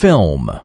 film.